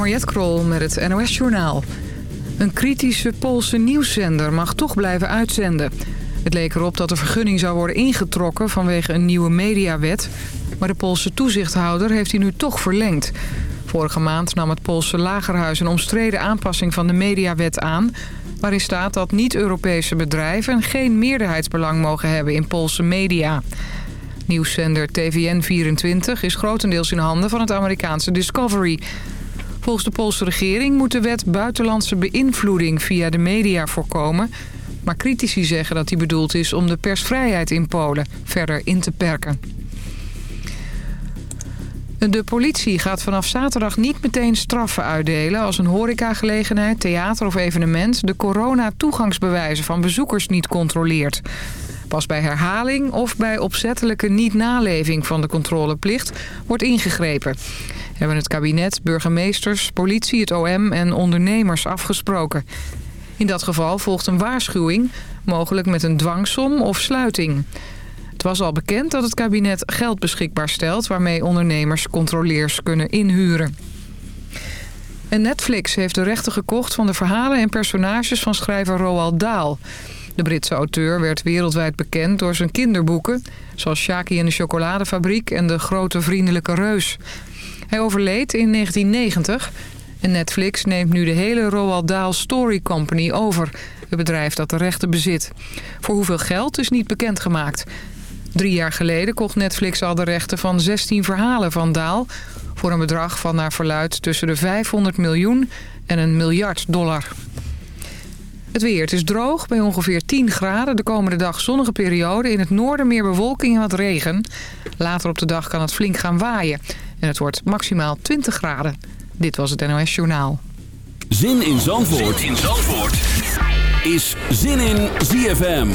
Mariette Krol met het NOS Journaal. Een kritische Poolse nieuwszender mag toch blijven uitzenden. Het leek erop dat de vergunning zou worden ingetrokken vanwege een nieuwe mediawet. Maar de Poolse toezichthouder heeft die nu toch verlengd. Vorige maand nam het Poolse Lagerhuis een omstreden aanpassing van de mediawet aan... waarin staat dat niet-Europese bedrijven geen meerderheidsbelang mogen hebben in Poolse media. Nieuwszender TVN24 is grotendeels in handen van het Amerikaanse Discovery... Volgens de Poolse regering moet de wet buitenlandse beïnvloeding via de media voorkomen. Maar critici zeggen dat die bedoeld is om de persvrijheid in Polen verder in te perken. De politie gaat vanaf zaterdag niet meteen straffen uitdelen... als een horecagelegenheid, theater of evenement... de corona-toegangsbewijzen van bezoekers niet controleert. Pas bij herhaling of bij opzettelijke niet-naleving van de controleplicht wordt ingegrepen hebben het kabinet, burgemeesters, politie, het OM en ondernemers afgesproken. In dat geval volgt een waarschuwing, mogelijk met een dwangsom of sluiting. Het was al bekend dat het kabinet geld beschikbaar stelt... waarmee ondernemers controleers kunnen inhuren. En Netflix heeft de rechten gekocht van de verhalen en personages van schrijver Roald Dahl. De Britse auteur werd wereldwijd bekend door zijn kinderboeken... zoals Shaki en de chocoladefabriek en De Grote Vriendelijke Reus... Hij overleed in 1990 en Netflix neemt nu de hele Roald Dahl Story Company over. Het bedrijf dat de rechten bezit. Voor hoeveel geld is niet bekendgemaakt. Drie jaar geleden kocht Netflix al de rechten van 16 verhalen van Dahl... voor een bedrag van naar verluid tussen de 500 miljoen en een miljard dollar. Het weer. Het is droog bij ongeveer 10 graden. De komende dag zonnige periode. In het noorden meer bewolking en wat regen. Later op de dag kan het flink gaan waaien. En het wordt maximaal 20 graden. Dit was het NOS Journaal. Zin in Zandvoort, zin in Zandvoort. is Zin in ZFM.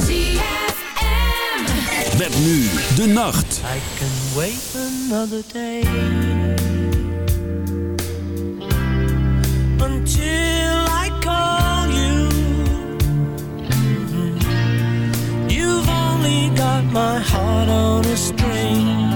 Met nu de nacht. I can wait another day. Until I call you. You've only got my heart on a string.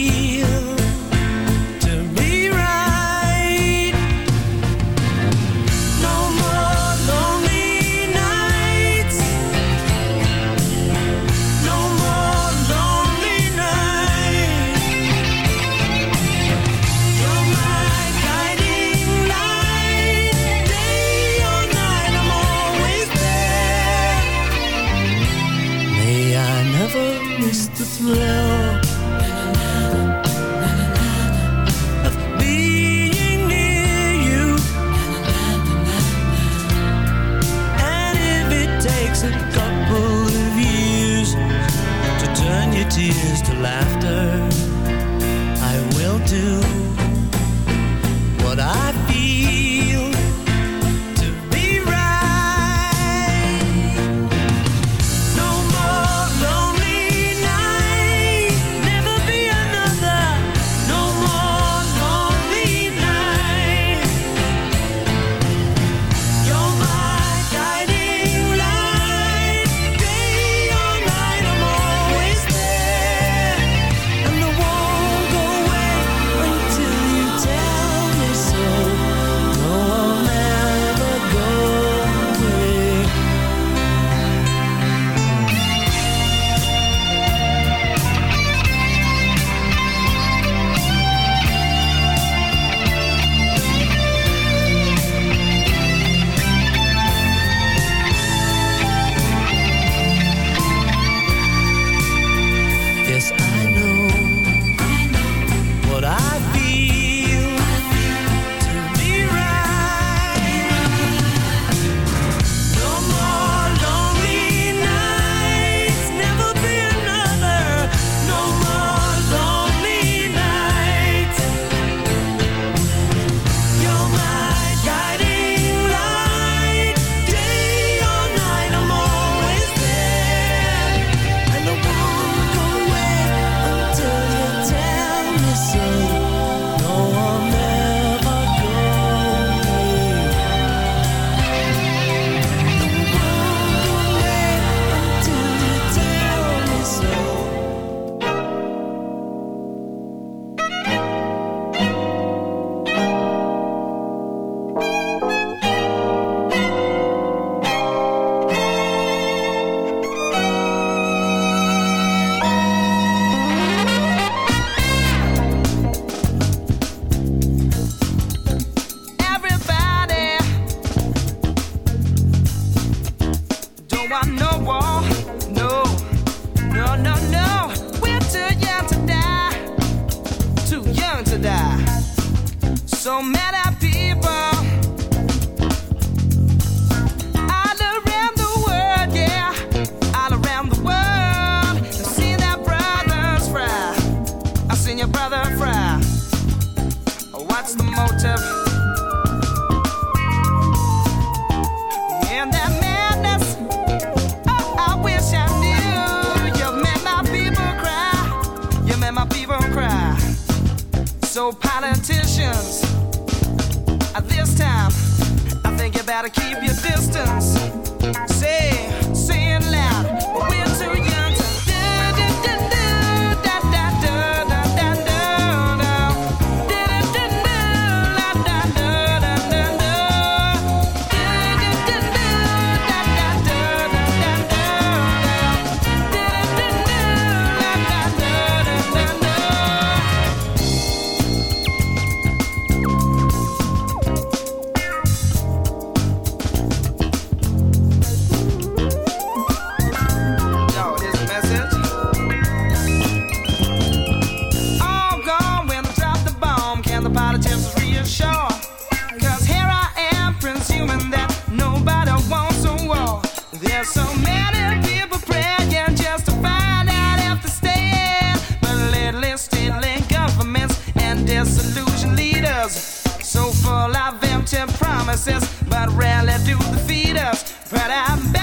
love. promises, but rarely do the feeders. But I'm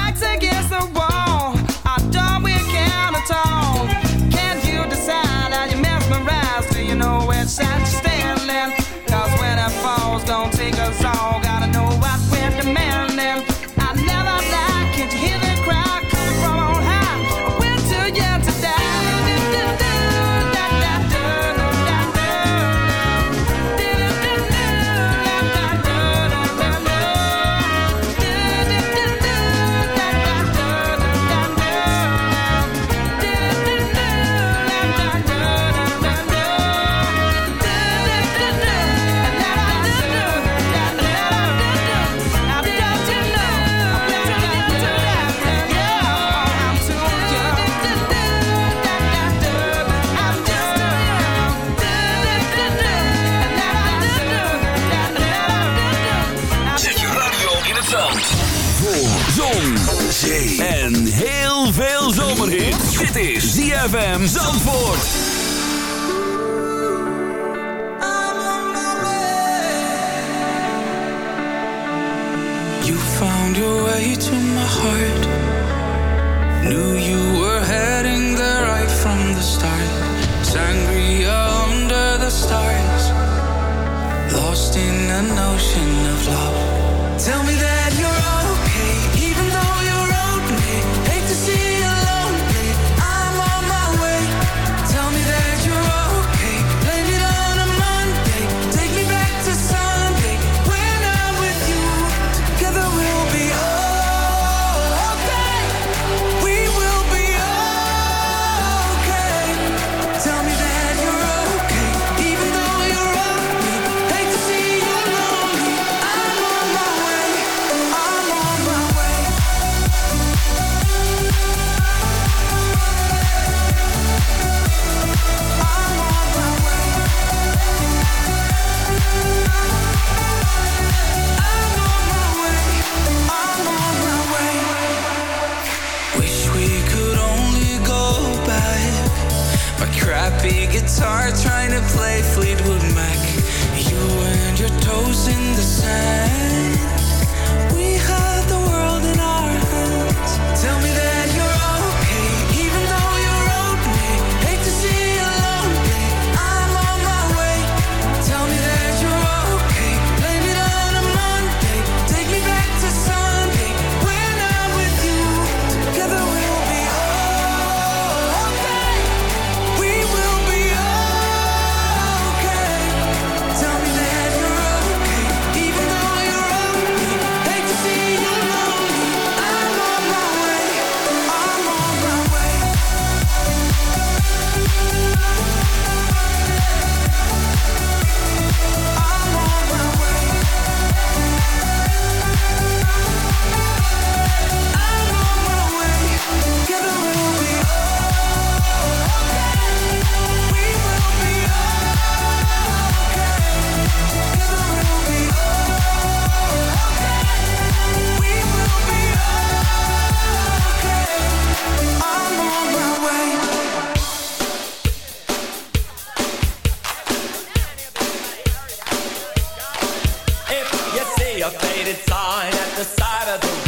updated sign at the side of the road.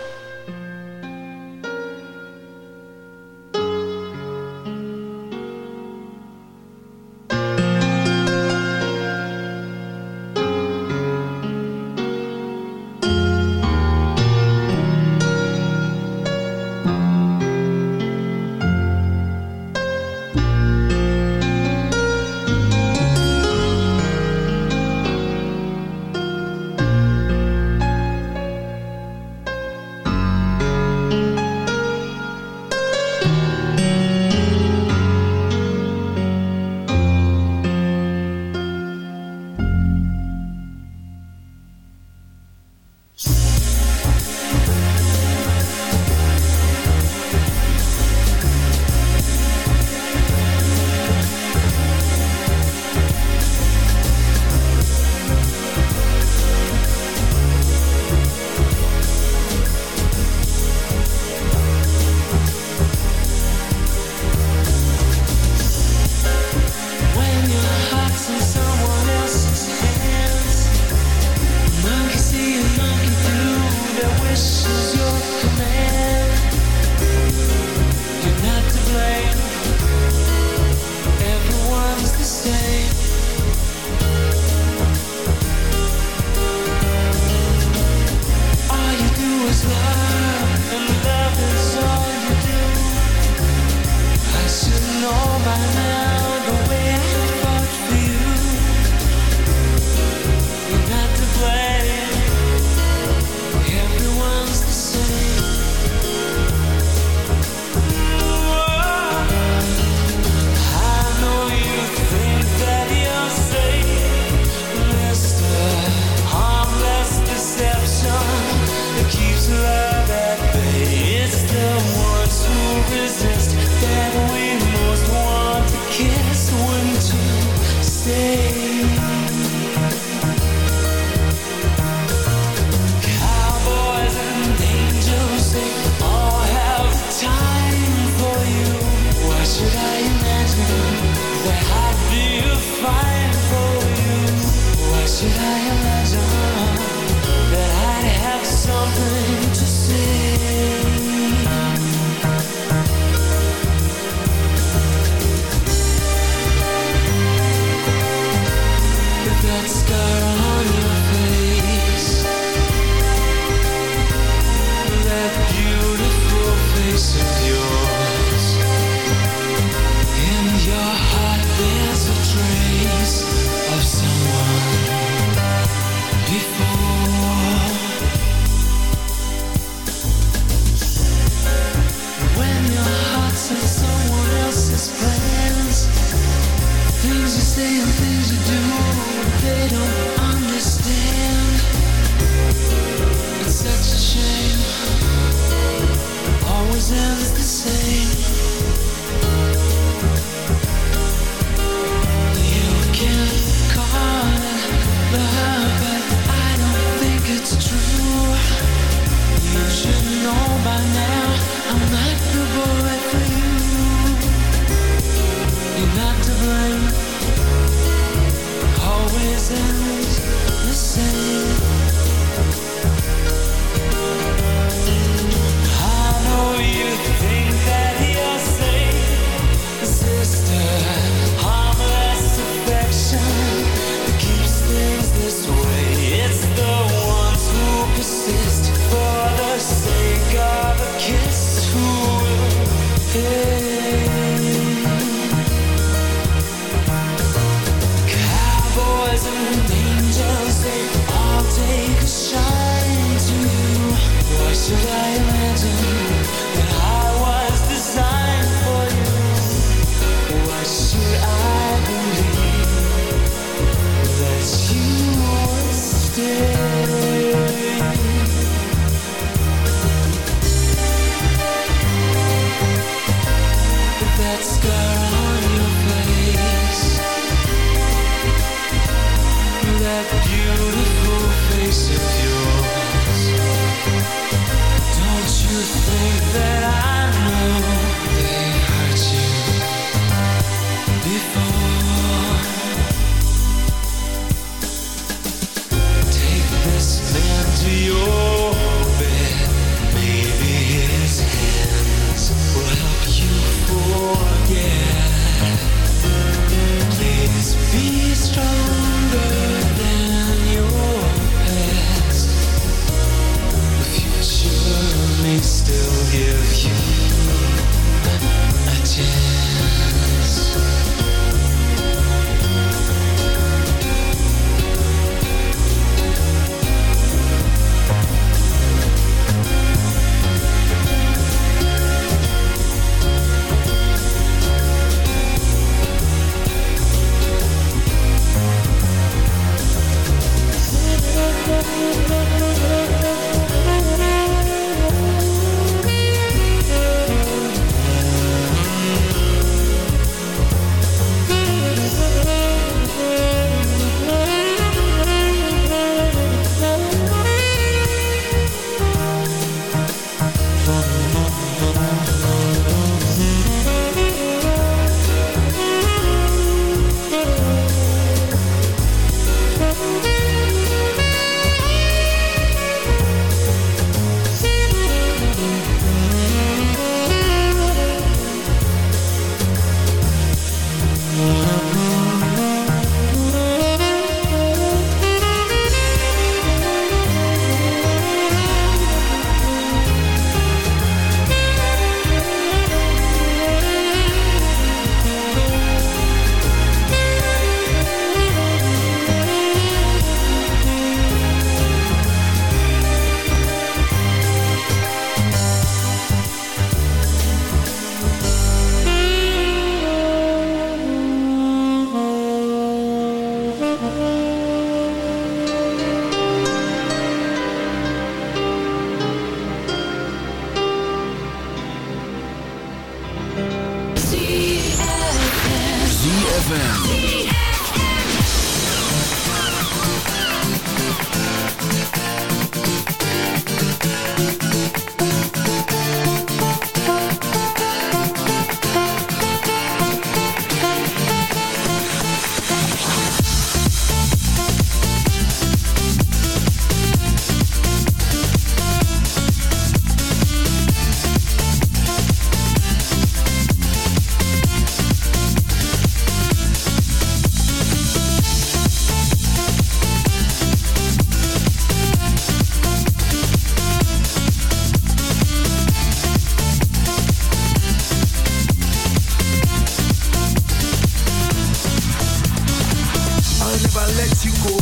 you go.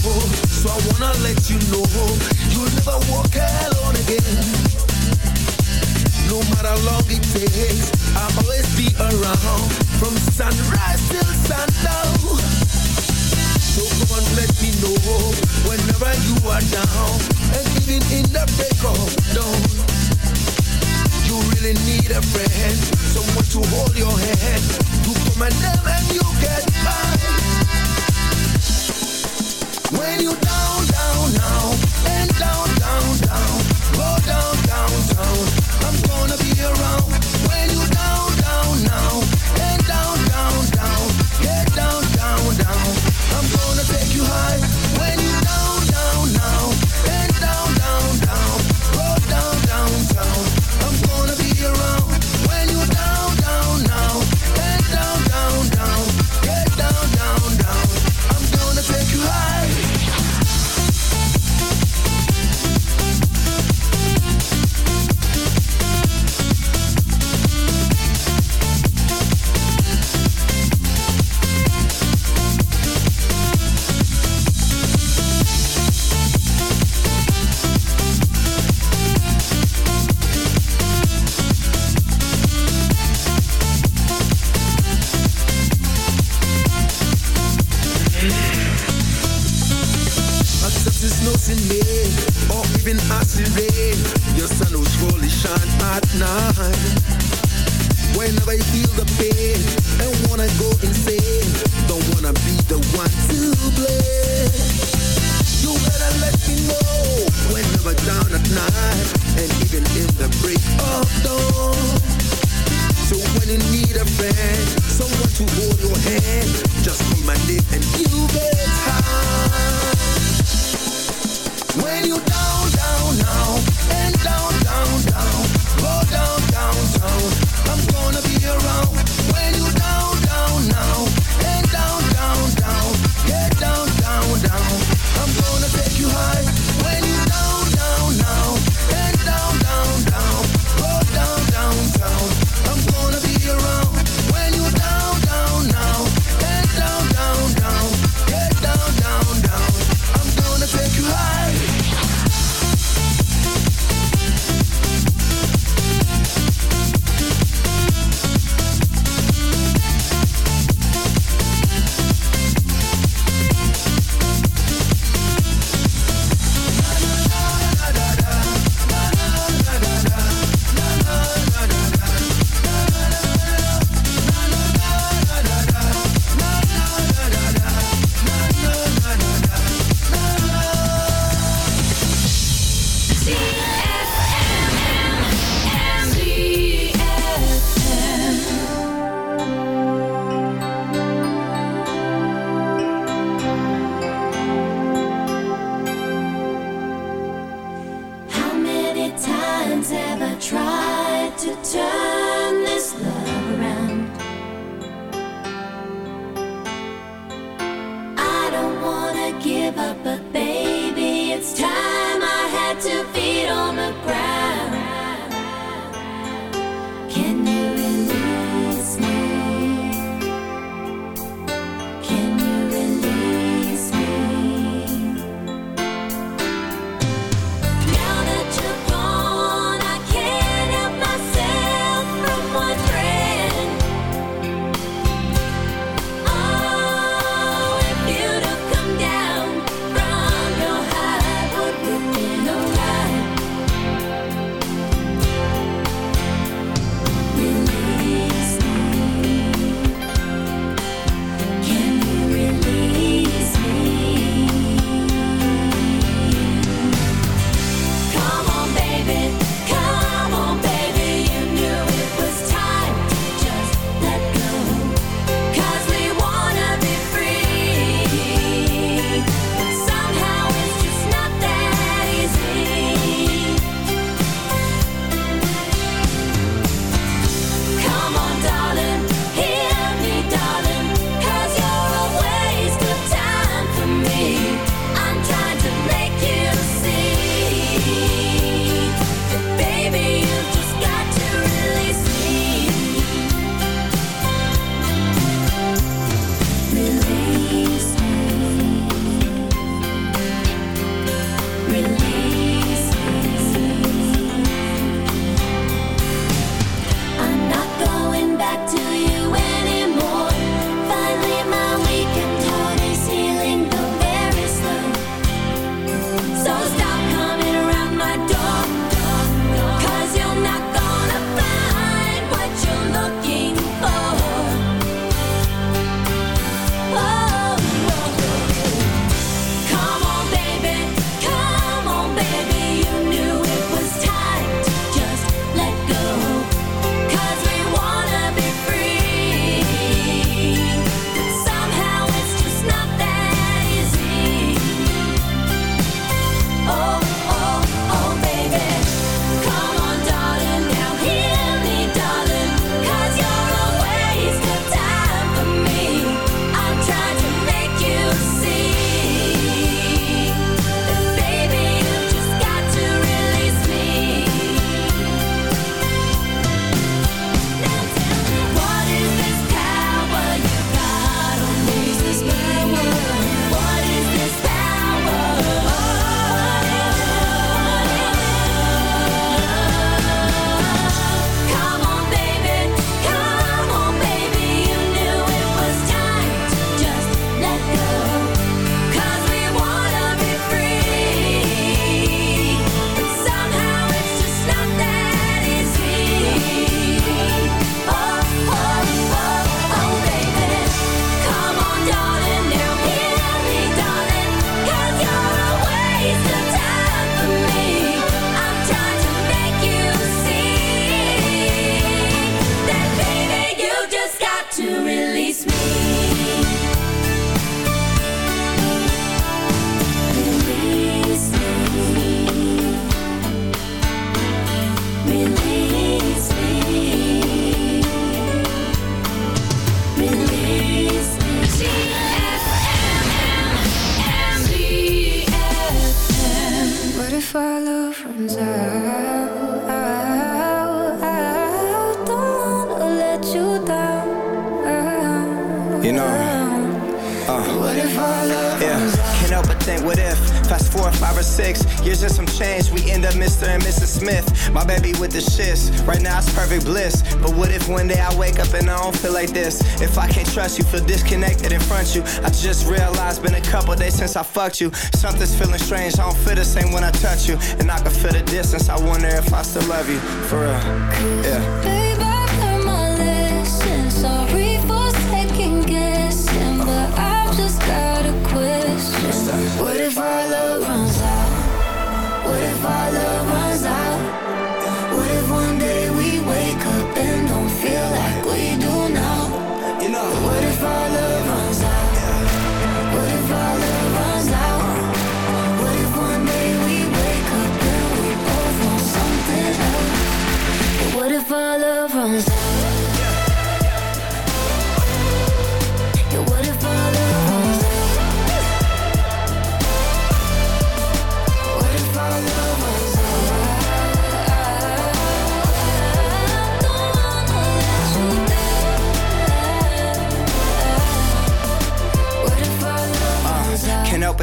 So I wanna let you know you'll never walk alone again. No matter how long it takes, I'll always be around from sunrise till sundown. So come on, let me know whenever you are down and even in the break of dawn. You really need a friend, someone to hold your hand. You call my name and you get mine. When you down, down, down, and down, down, down, go down, down, down, I'm gonna be around. up though. So when you need a friend, someone to hold your hand, just call my name and you'll be. What if love. Can't help but think, what if? Fast four, five or six years and some change, we end up Mr. and Mrs. Smith. My baby with the shits, right now it's perfect bliss. But what if one day I wake up and I don't feel like this? If I can't trust you, feel disconnected in front you. I just realized, been a couple days since I fucked you. Something's feeling strange, I don't feel the same when I touch you. And I can feel the distance, I wonder if I still love you, for real. Yeah. Just got a question. What if our love runs out? What if our love runs out?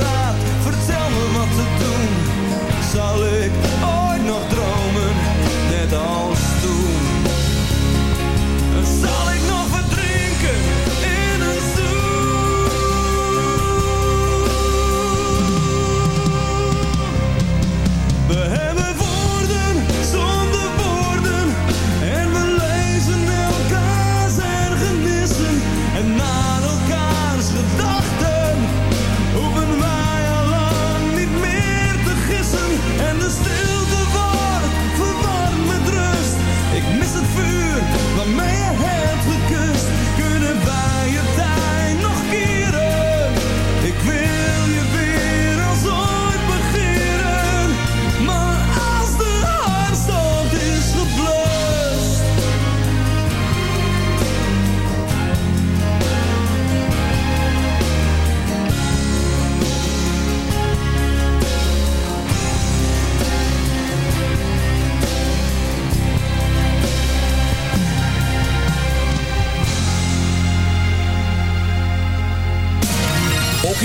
Raad, vertel me wat te doen. Zal ik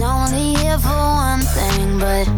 Only here for one thing, but.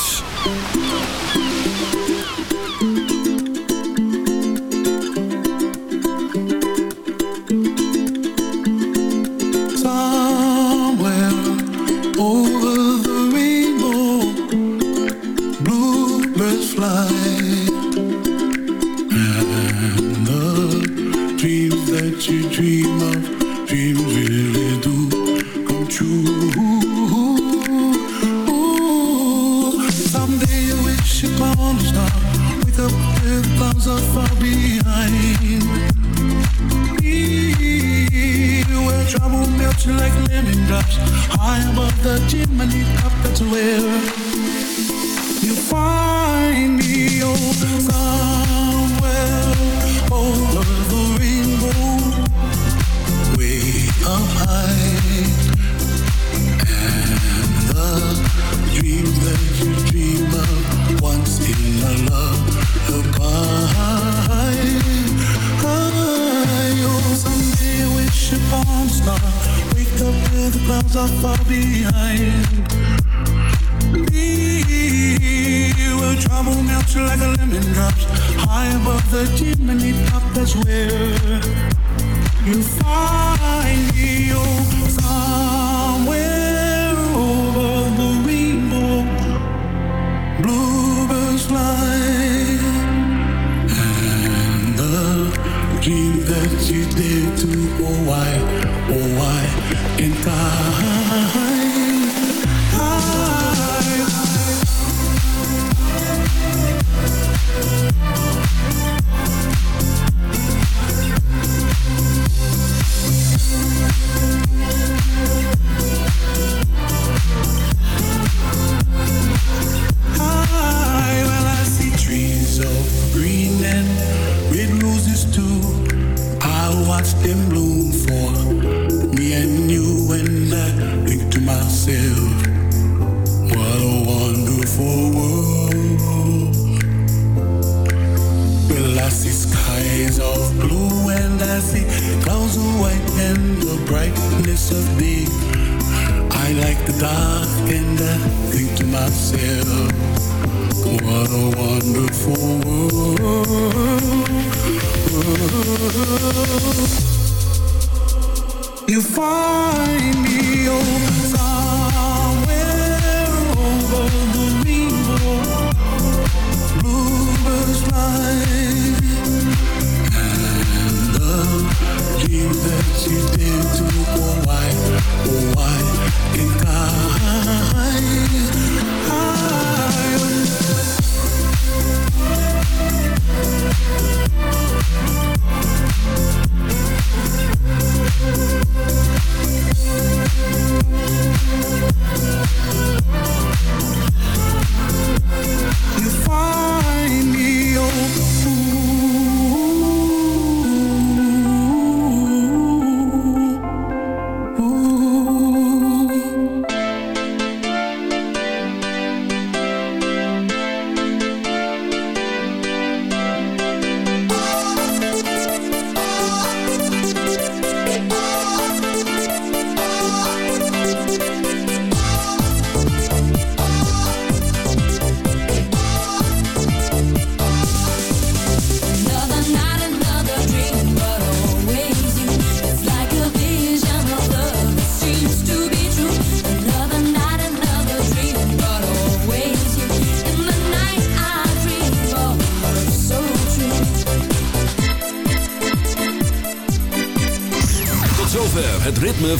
Trouble melts like lemon drops. High above the chimney top That's where you find me Oh, somewhere over the rainbow Way up high. And the dreams that you dream of Once in a lullaby oh, someday Upon a star Wake up where the clouds are far behind. Me, where trouble melts like a lemon drops High above the chimney top That's where you find me Oh, somewhere over the rainbow. Bluebirds fly day to, oh why, oh why, in time.